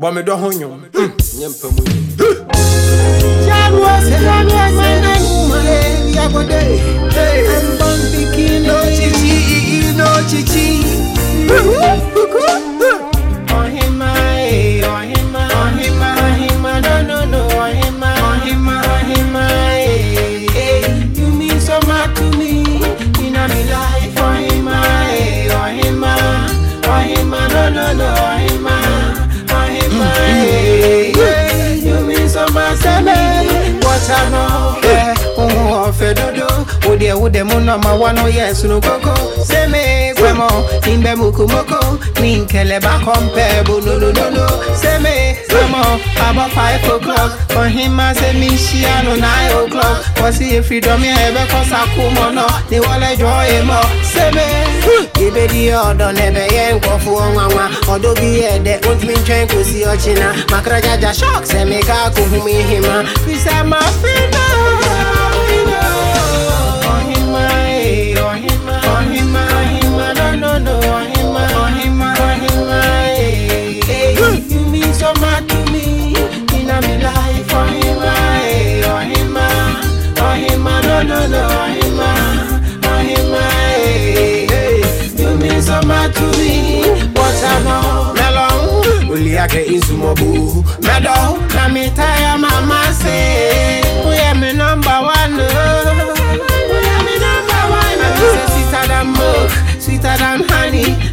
bɔ me dɔ ho nwom nyɛ mpa mu yi No, know, eh, òde mu náà sunu kókó. Sẹ́mi gbẹ̀mọ̀, ìgbẹ́ mokomoko, ní nkẹlẹ̀ bá kọ́ńpẹ́ bó lolololo. Sẹ́mi gbẹ̀mọ̀, àbọ̀ five o'clock, Ohima sẹ́mi ṣíànù nine o'clock. Wọ́n sì èfi dọ́mí ẹ̀bẹ̀ kọ́ sakú mọ́ náà, ní wọlé jọ èèmọ̀. Sẹ́mi ìbédi ọ̀dọ̀ nẹ̀bẹ̀ yẹ nkọ̀fù ọ̀nwànwà. Ọ̀dọ́ bí ẹ̀dẹ̀ ó ti mi twẹ́n kò sí ọ̀kyinà. Màkàrà jaja shock sẹ́mi ká kò hu mi hìmá. Fisẹ́ máa fi náà. Ohima, You mean so much to me, what I know, melon. oliake insumobu Meadow, na me tire mama say, we are me number one. oh. We are number one. oh. Sweeter than milk, sweeter than honey.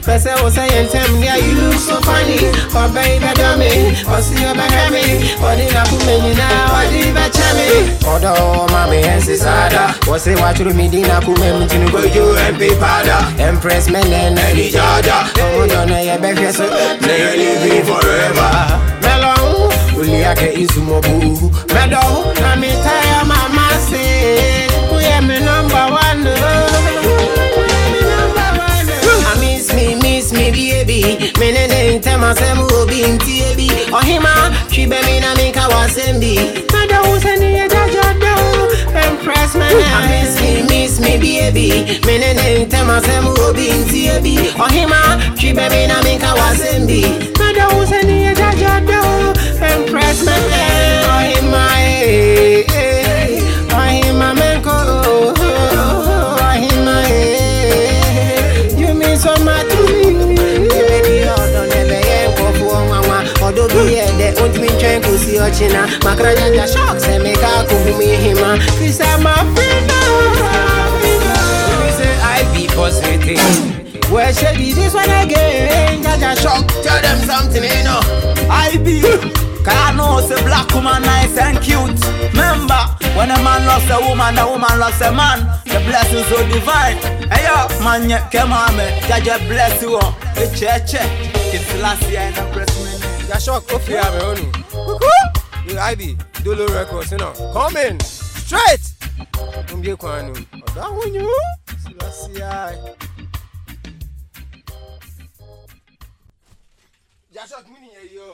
Person was saying, tell me, yeah, you so funny. Oh, baby, dummy, oh, see you back at me. Oh, did I put me now? Oh, did I tell me? ɔdɔ mame ɛnse sada wɔse watworo medina kuma mu ntino kɔdwo mp pada empress mɛnɛ na nigyada ɔmodɔ no yɛbɛhwɛ so na yɛlivi forever Melon, oliake insumobu meadow, na baby. Me ne ne intema se mu obi inti ebi. Ohima, chibe mi na mi kawasembi. Mada useni ya jaja do. Empress me ne. I miss me, miss me, baby. Me ne ne intema se mu obi inti ebi. Ohima, chibe mi na mi useni yɛ dɛ ɔntumi ntwɛn kɔsi ɔkyena makra gyagya shock sɛ meka akɔhu me hema Fisa ma fina. Baby say I be positive Where should be this one again? Jaja shock. Tell them something, you know I be. Cause I know say black woman nice and cute. Remember, when a man loves a woman, the woman loves a man. The blessing so divine. Hey yo, man, yeah, come on, man. Jaja bless you all. The church, it's last year in the press minute. Yashok Ofe Ameonu. Kuku! With Ivy, Dolo Records, you. Coming straight from Yekwanu. Ọ̀dọ́wọ́nyú. Sílọ́síà. Yashok mi nìyẹn yọ.